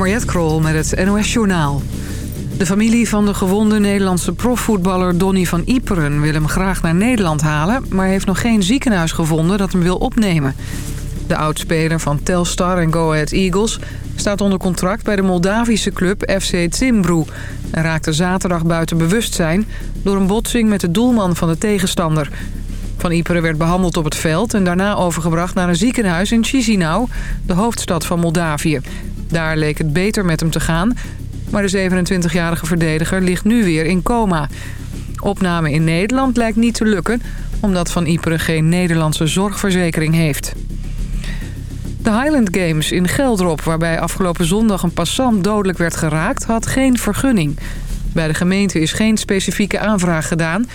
Mariette Krol met het NOS Journaal. De familie van de gewonde Nederlandse profvoetballer Donny van Iperen... wil hem graag naar Nederland halen... maar heeft nog geen ziekenhuis gevonden dat hem wil opnemen. De oudspeler van Telstar en Go Ahead Eagles... staat onder contract bij de Moldavische club FC Zimbru... en raakte zaterdag buiten bewustzijn... door een botsing met de doelman van de tegenstander... Van Iperen werd behandeld op het veld en daarna overgebracht naar een ziekenhuis in Chisinau, de hoofdstad van Moldavië. Daar leek het beter met hem te gaan, maar de 27-jarige verdediger ligt nu weer in coma. Opname in Nederland lijkt niet te lukken, omdat Van Iperen geen Nederlandse zorgverzekering heeft. De Highland Games in Geldrop, waarbij afgelopen zondag een passant dodelijk werd geraakt, had geen vergunning. Bij de gemeente is geen specifieke aanvraag gedaan...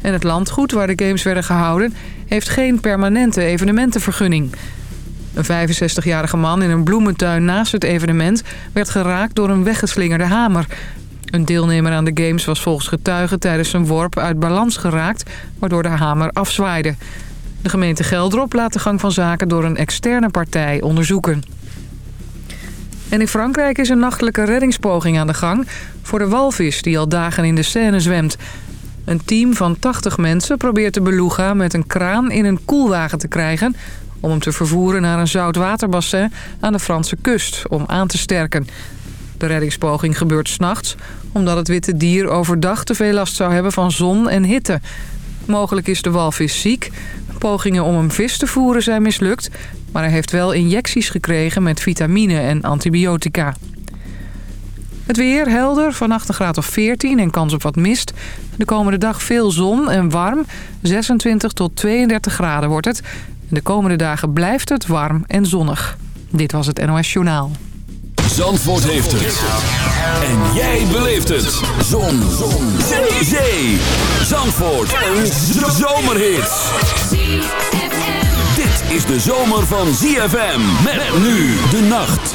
en het landgoed waar de games werden gehouden... heeft geen permanente evenementenvergunning. Een 65-jarige man in een bloementuin naast het evenement... werd geraakt door een weggeslingerde hamer. Een deelnemer aan de games was volgens getuigen tijdens zijn worp uit balans geraakt... waardoor de hamer afzwaaide. De gemeente Geldrop laat de gang van zaken door een externe partij onderzoeken. En in Frankrijk is een nachtelijke reddingspoging aan de gang... voor de walvis die al dagen in de Seine zwemt. Een team van 80 mensen probeert de beluga met een kraan in een koelwagen te krijgen om hem te vervoeren naar een zoutwaterbassin aan de Franse kust om aan te sterken. De reddingspoging gebeurt s'nachts omdat het witte dier overdag te veel last zou hebben van zon en hitte. Mogelijk is de walvis ziek. Pogingen om hem vis te voeren zijn mislukt... maar hij heeft wel injecties gekregen met vitamine en antibiotica. Het weer helder, vannacht een graad of 14 en kans op wat mist. De komende dag veel zon en warm. 26 tot 32 graden wordt het. De komende dagen blijft het warm en zonnig. Dit was het NOS Journaal. Zandvoort heeft het. En jij beleeft het. Zon. Zon. Zee. Zee. Zandvoort. Een zomerhit. Dit is de zomer van ZFM. Met nu de nacht.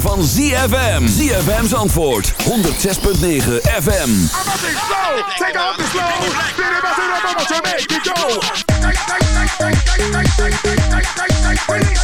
Van ZFM. ZFM's antwoord. 106.9 FM. Take off the slow. to make it go. Release the wiggle.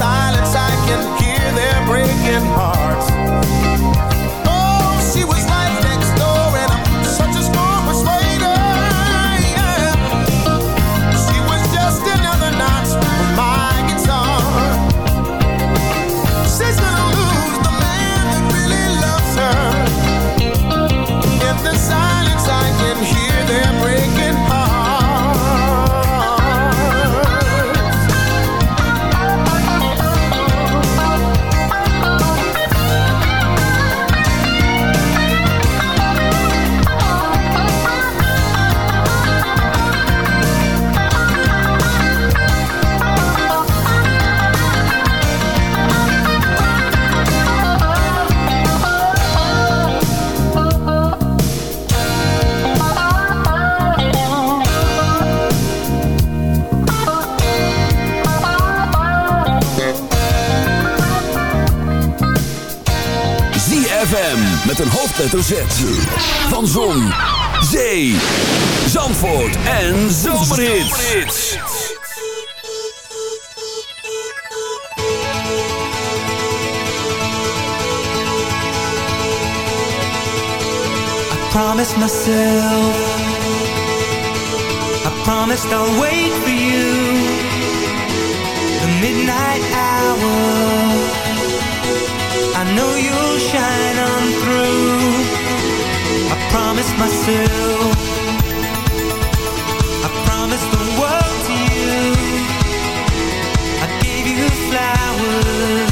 Silence, I can hear their breaking hearts. Met een hoofdletter Z. Van Zon, Zee, Zandvoort en Zomerhits. promised myself I promised I'll wait for you The midnight hour I know you'll shine on through. I promised myself. I promised the world to you. I gave you flowers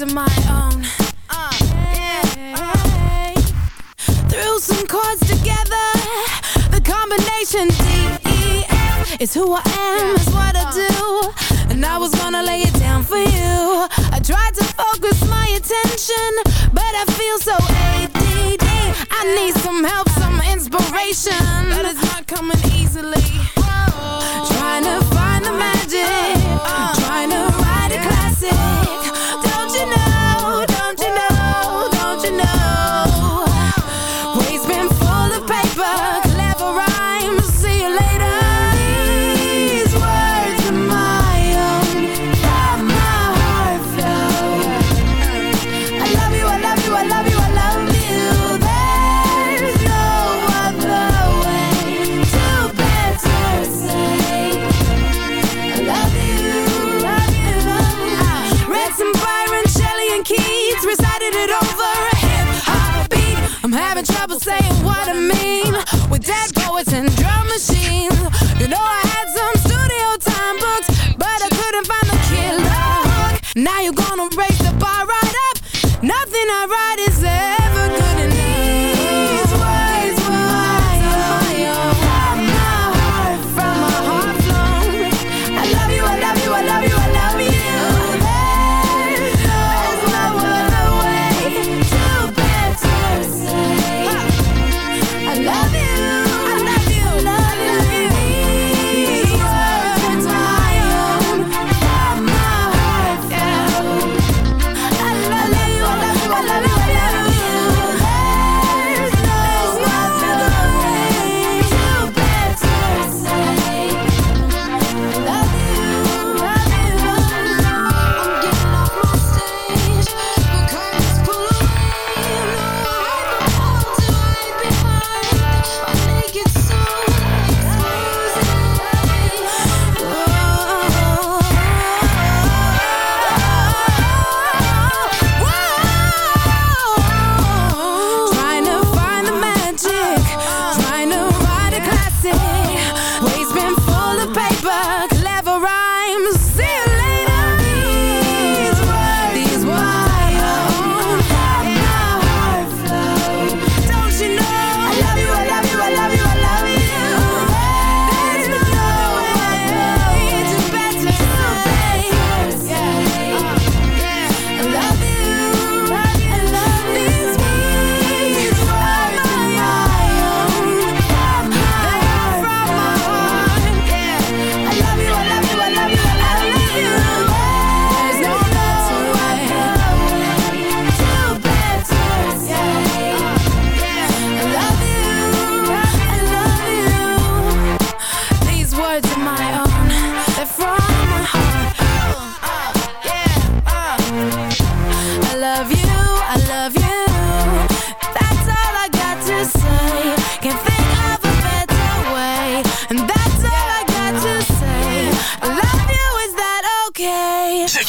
words of my own. Uh, yeah, yeah. Threw some chords together. The combination D E M is who I am, is what I do. And I was gonna lay it down for you. I tried to focus my attention, but I feel so ADD. I need some help, some inspiration, but it's not coming easily.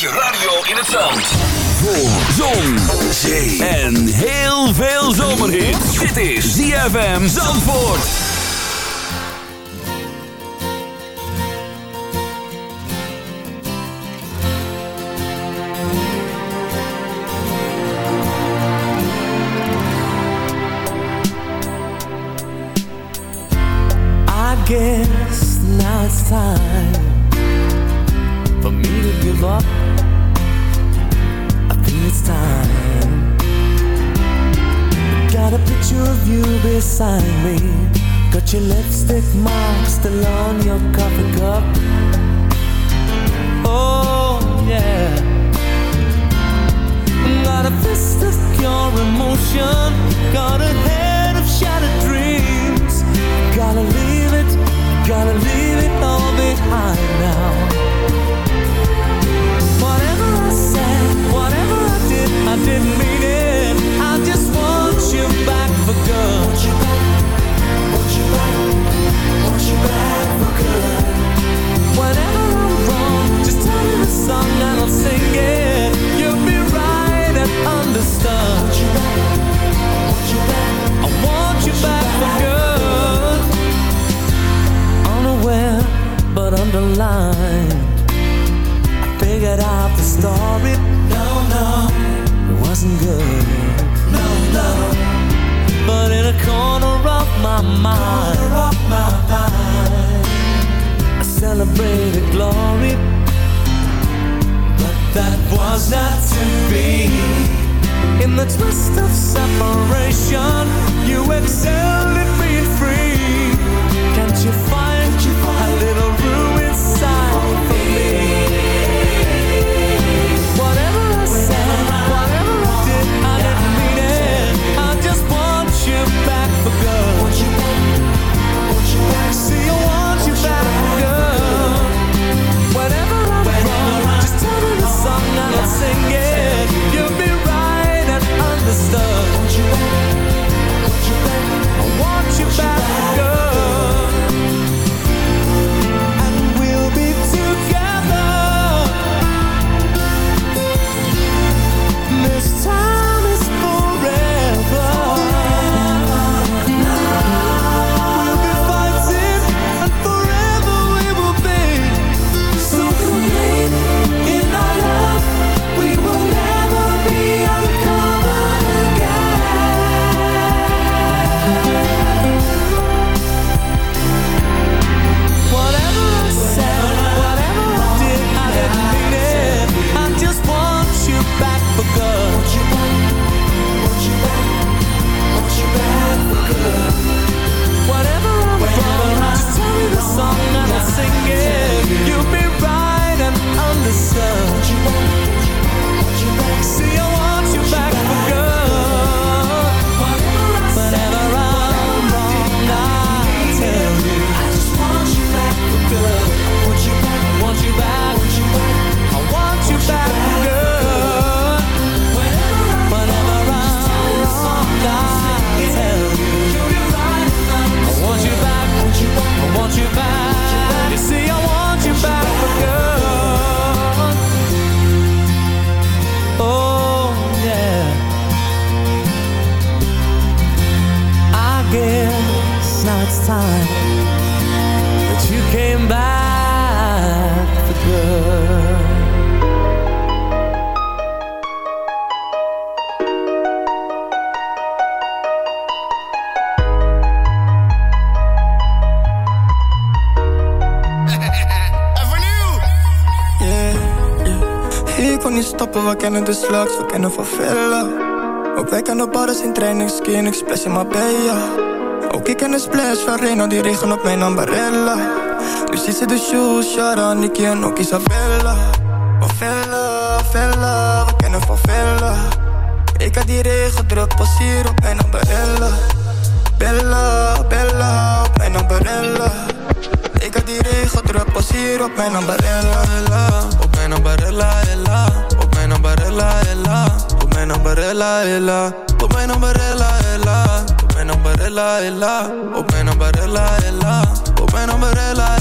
je radio in het zand. Voor zon, zee en heel veel zomerhit. Dit is ZFM Zandvoort. I guess now it's time. your lipstick, my the twist of separation, you excelled yourself kennen de slags, we kennen van Villa. Ook wij kennen barres in training, skin, ik splash in. Ook ik ken de splash van Reno, die regen op mijn ambarella. Dus is de shoes, Shara, Nicky en ook Isabella. Van Villa, Villa, we kennen van Villa. Ik had die regen druk, pas hier op mijn ambarella. Bella, Bella, op mijn ambarella. Ik had die regen druk, pas hier op mijn ambarella. Op mijn ambarella, ella. Ambarella, ella. Op mijn ambarella, ella. Op mijn ambarella, ella. Op mijn ambarella, ella. Op mijn ambarella, ella. Op mijn ambarella, ella.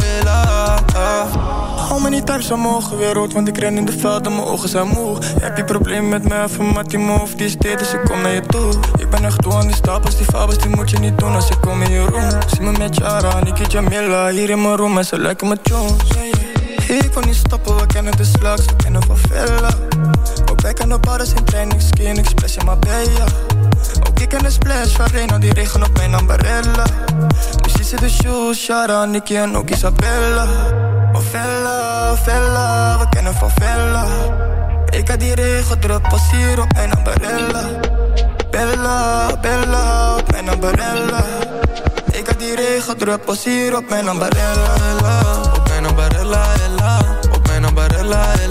Niet thuis omhoog, weer rood, want ik ren in de veld en mijn ogen zijn moe. Heb je probleem met me, even Mattie move, die is dit, dus ik kom naar je toe. Ik ben echt toe aan die stapels, die fabels, die moet je niet doen als ik kom in je room. Zie me met Jara, Niki Jamila, hier in mijn room en ze lijken me Jones. Ik kon niet stoppen, we kennen de slags, we kennen van Villa. Ook wij kennen barres in training, skin, ik splash in. Ook ik ken de splash van Reno, die regen op mijn ambarella. Dus die zit de shoes, Shara, Nicky en ook Isabella. Van Villa, Villa, we kennen van Villa. Ik had die regen druk, pas hier op mijn ambarella. Bella, Bella, op mijn ambarella. Ik had die regen druk, pas hier op mijn ambarella. Ella. Op mijn ambarella, ella. Op mijn ambarella, ella.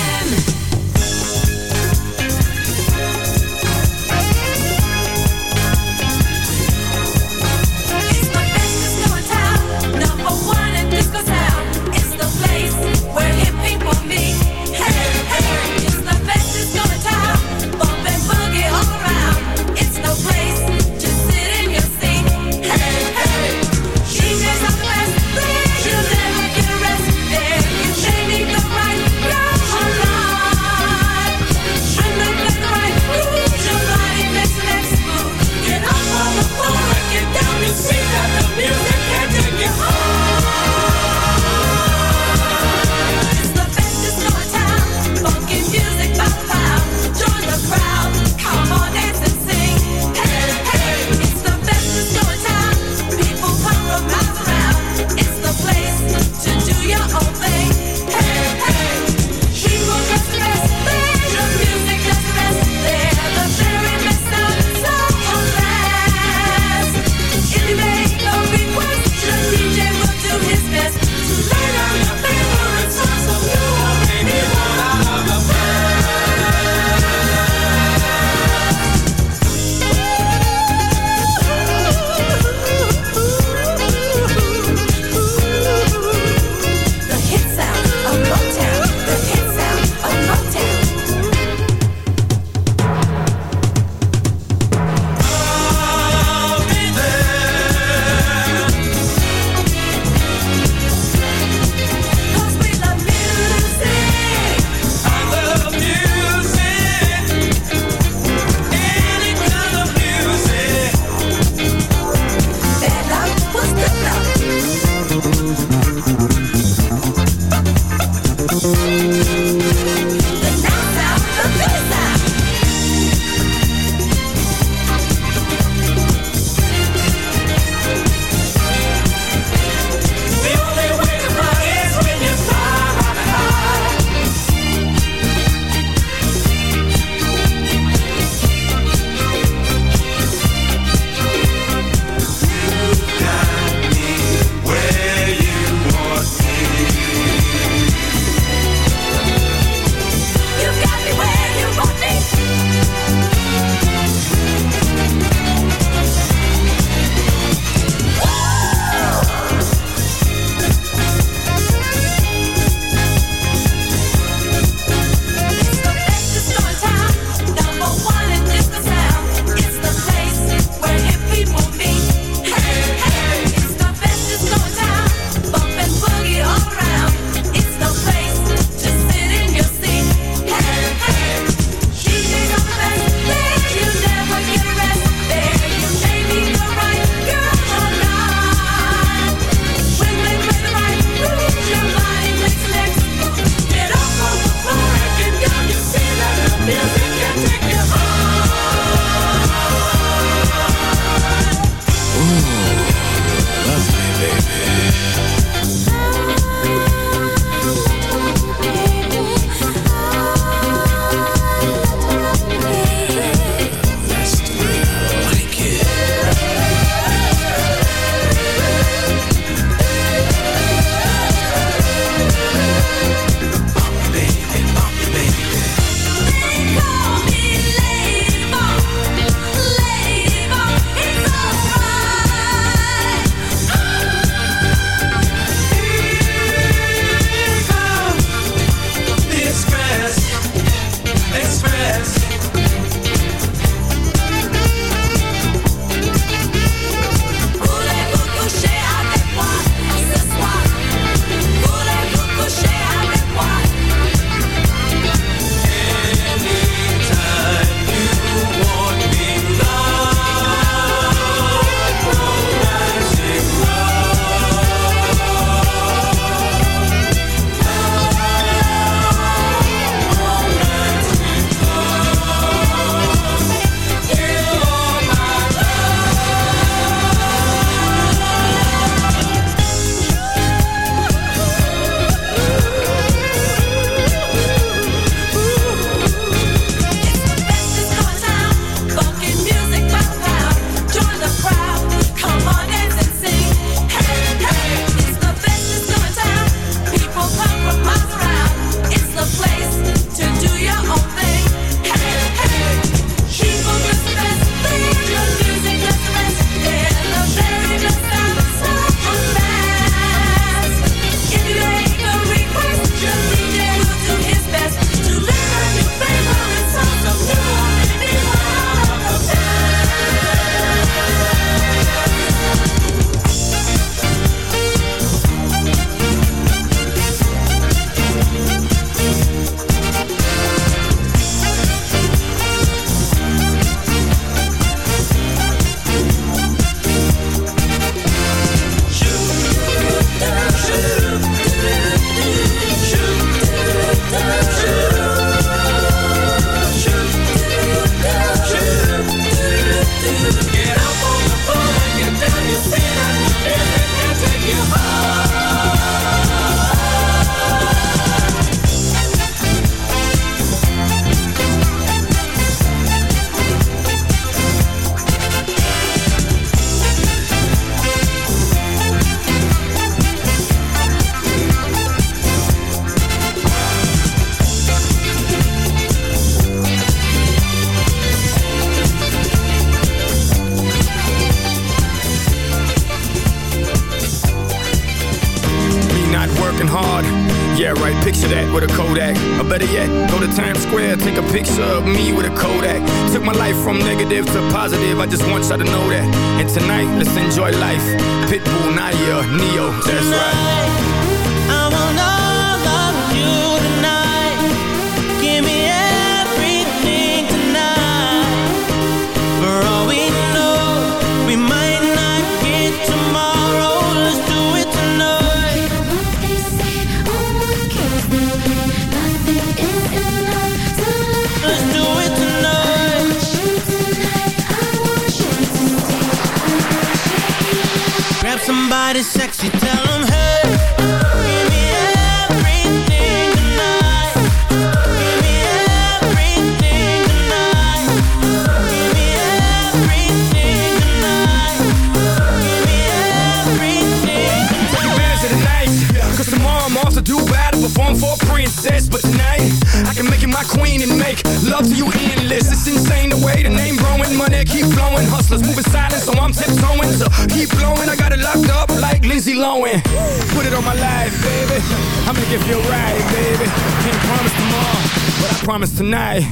baby. I'll make it feel right, baby. Can't promise tomorrow, but I promise tonight.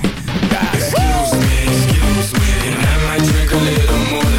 God. Excuse me, excuse me, and I might drink a little more.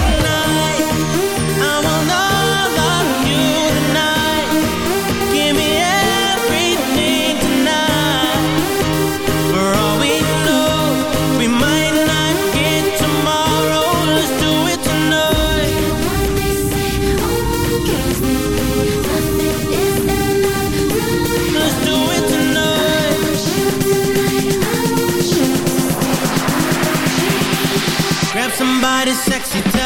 sexy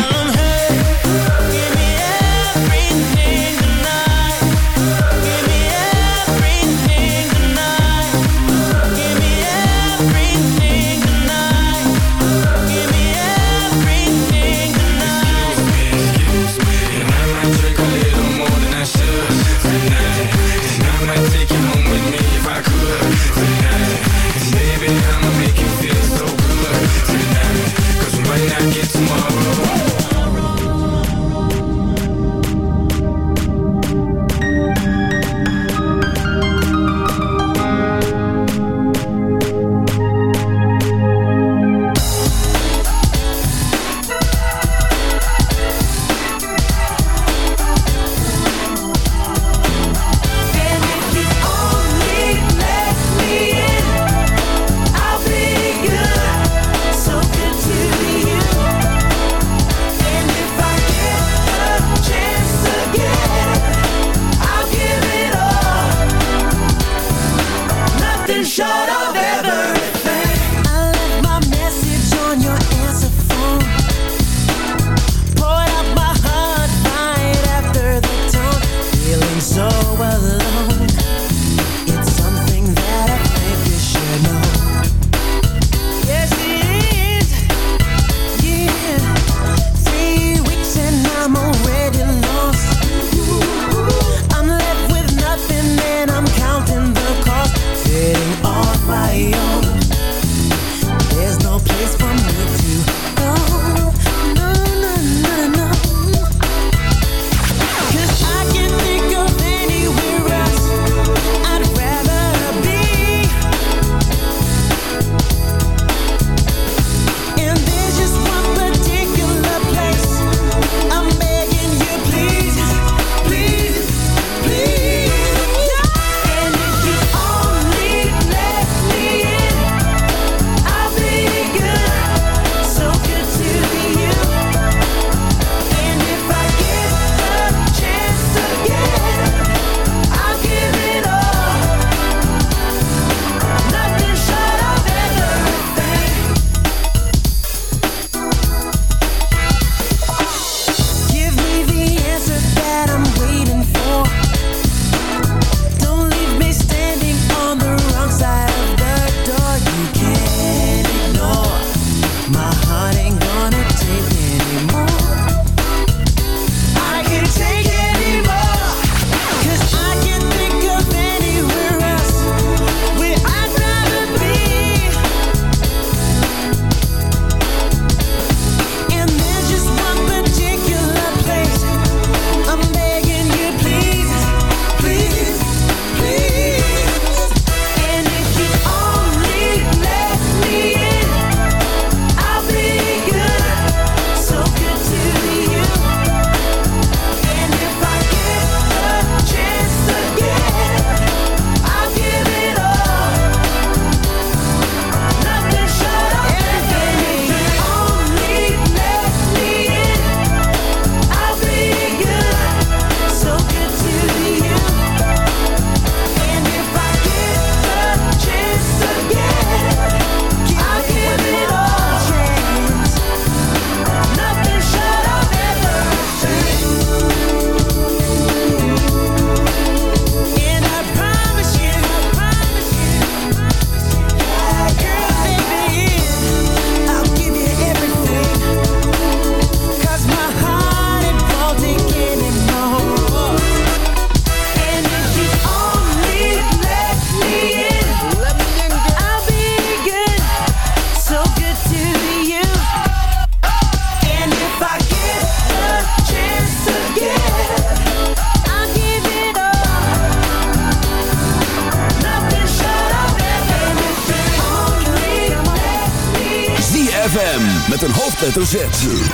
hoofdletter Z.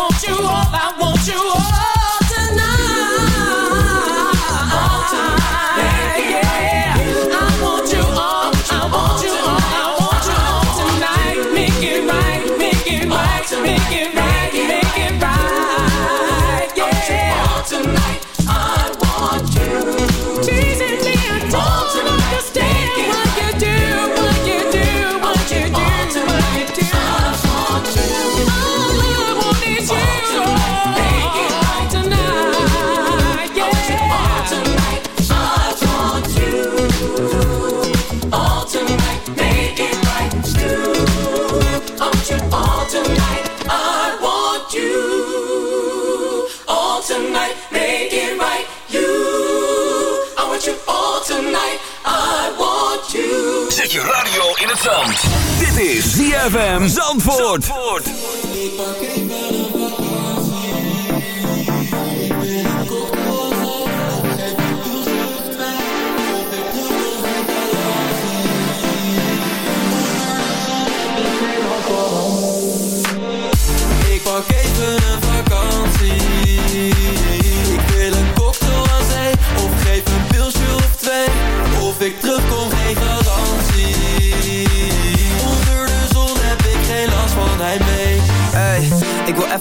want you, all I want you, all FM Zandvoort. Zandvoort.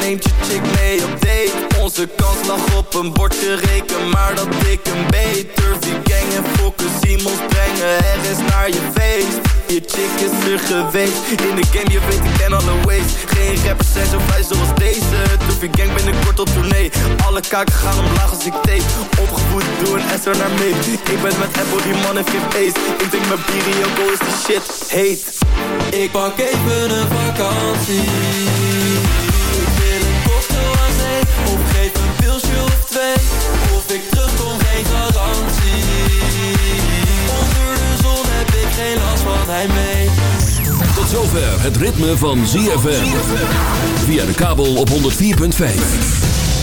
neemt je chick mee op date. Onze kans lag op een bordje reken Maar dat ik een beter gang en fokken Simons brengen is naar je feest. Je chick is er geweest In de game je weet ik ken alle ways. Geen rappers zijn zo vrij zoals deze Turfie gang binnenkort op tournee. Alle kaken gaan omlaag als ik tape Opgevoed door een SR naar mee. Ik ben met Apple die man heeft geen ace Ik denk mijn bier is de shit heet. Ik pak even een vakantie pilsje of twee Of ik terugkom geen garantie Onder de zon heb ik geen last van heimwee Tot zover het ritme van ZFM. Via de kabel op 104.5.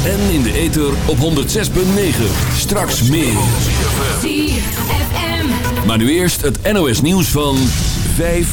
En in de ether op 106.9. Straks meer. Maar nu eerst het NOS nieuws van 5